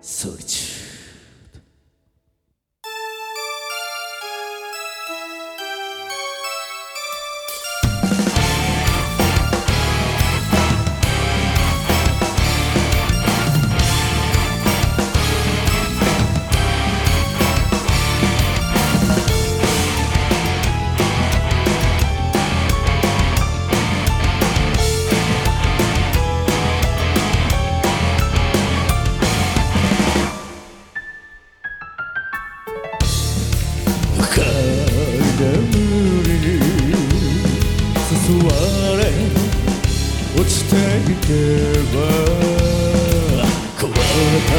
総一眠り誘われ落ちていけば壊れた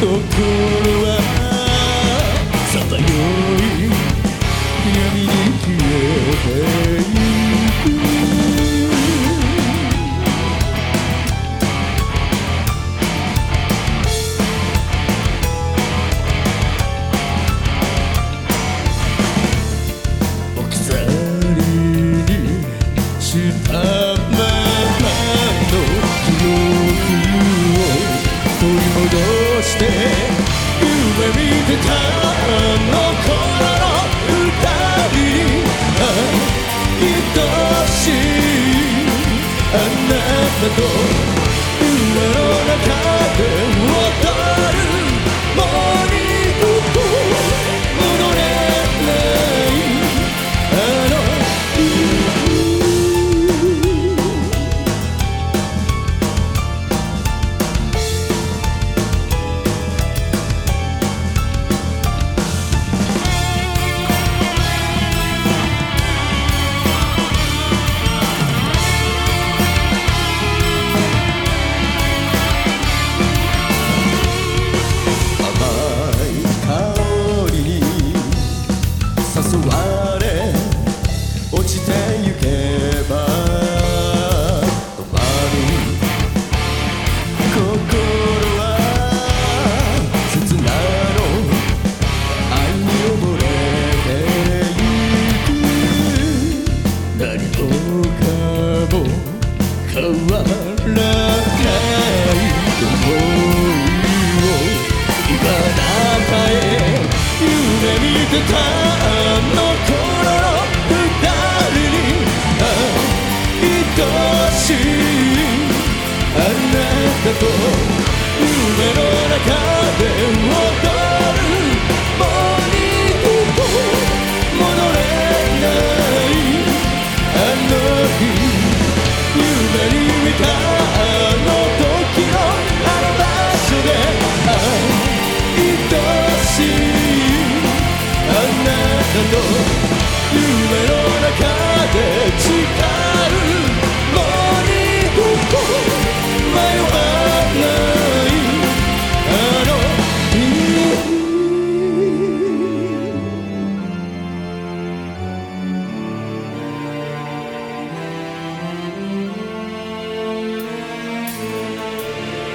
心はさだよい闇に消えて。変わらない想いを今あなたへ夢見てたあの頃の二人に愛しい夢の中で。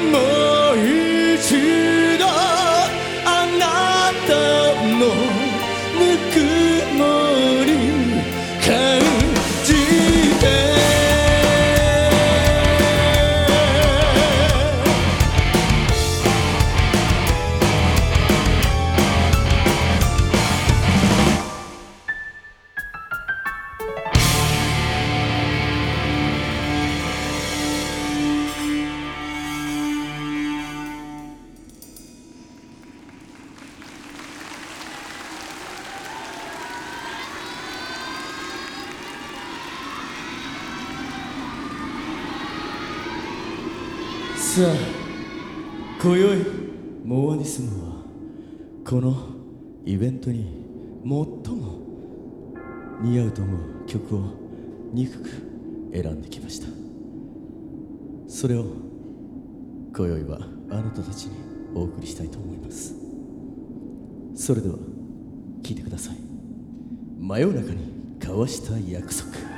もさあ今宵モアニスムはこのイベントに最も似合うと思う曲を2曲選んできました。それを今宵はあなたたちにお送りしたいと思います。それでは聴いてください。真夜中に交わした約束。